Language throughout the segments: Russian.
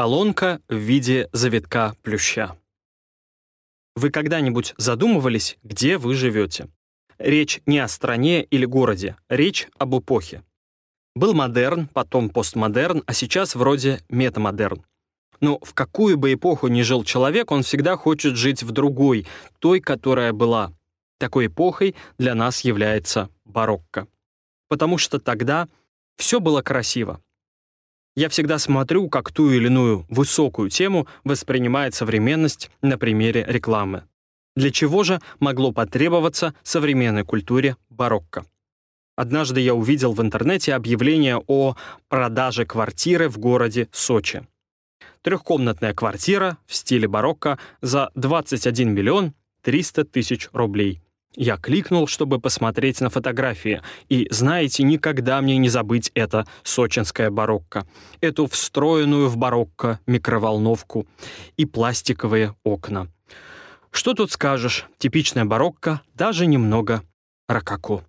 Колонка в виде завитка плюща. Вы когда-нибудь задумывались, где вы живете? Речь не о стране или городе, речь об эпохе. Был модерн, потом постмодерн, а сейчас вроде метамодерн. Но в какую бы эпоху ни жил человек, он всегда хочет жить в другой, той, которая была. Такой эпохой для нас является барокко. Потому что тогда все было красиво. Я всегда смотрю, как ту или иную высокую тему воспринимает современность на примере рекламы. Для чего же могло потребоваться современной культуре барокко? Однажды я увидел в интернете объявление о продаже квартиры в городе Сочи. Трехкомнатная квартира в стиле барокко за 21 миллион 300 тысяч рублей. Я кликнул, чтобы посмотреть на фотографии, и, знаете, никогда мне не забыть это сочинское барокко, эту встроенную в барокко микроволновку и пластиковые окна. Что тут скажешь, типичная барокко, даже немного рококо.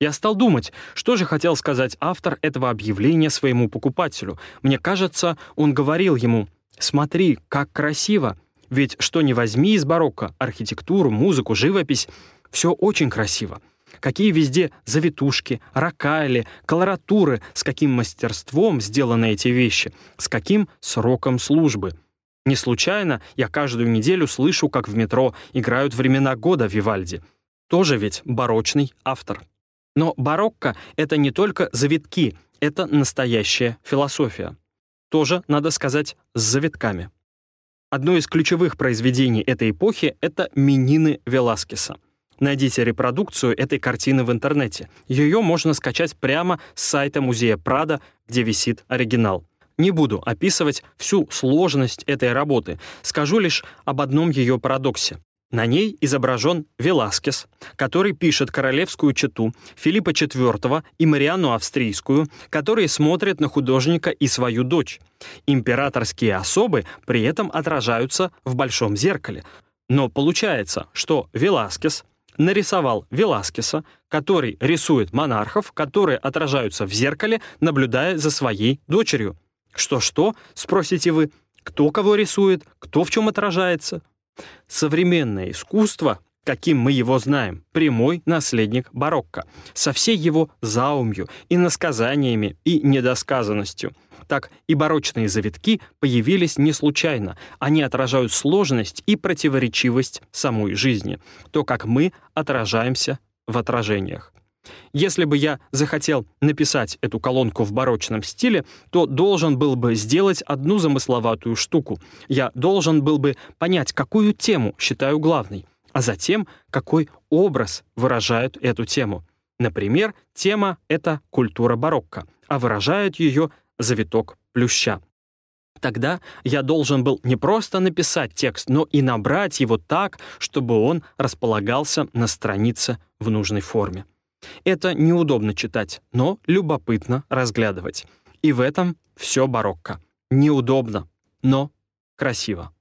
Я стал думать, что же хотел сказать автор этого объявления своему покупателю. Мне кажется, он говорил ему «Смотри, как красиво!» Ведь что ни возьми из барокко, архитектуру, музыку, живопись, все очень красиво. Какие везде завитушки, ракали, колоратуры, с каким мастерством сделаны эти вещи, с каким сроком службы. Не случайно я каждую неделю слышу, как в метро играют времена года Вивальди. Тоже ведь барочный автор. Но барокко — это не только завитки, это настоящая философия. Тоже, надо сказать, с завитками. Одно из ключевых произведений этой эпохи — это «Минины Веласкеса». Найдите репродукцию этой картины в интернете. Ее можно скачать прямо с сайта музея Прада, где висит оригинал. Не буду описывать всю сложность этой работы, скажу лишь об одном ее парадоксе. На ней изображен Веласкес, который пишет королевскую чету Филиппа IV и Марианну Австрийскую, которые смотрят на художника и свою дочь. Императорские особы при этом отражаются в большом зеркале. Но получается, что Веласкес нарисовал Веласкеса, который рисует монархов, которые отражаются в зеркале, наблюдая за своей дочерью. Что-что, спросите вы, кто кого рисует, кто в чем отражается? Современное искусство, каким мы его знаем, прямой наследник барокко, со всей его заумью, иносказаниями и недосказанностью. Так и барочные завитки появились не случайно. Они отражают сложность и противоречивость самой жизни, то, как мы отражаемся в отражениях. Если бы я захотел написать эту колонку в барочном стиле, то должен был бы сделать одну замысловатую штуку. Я должен был бы понять, какую тему считаю главной, а затем, какой образ выражает эту тему. Например, тема — это культура барокко, а выражает ее завиток плюща. Тогда я должен был не просто написать текст, но и набрать его так, чтобы он располагался на странице в нужной форме. Это неудобно читать, но любопытно разглядывать. И в этом все барокко. Неудобно, но красиво.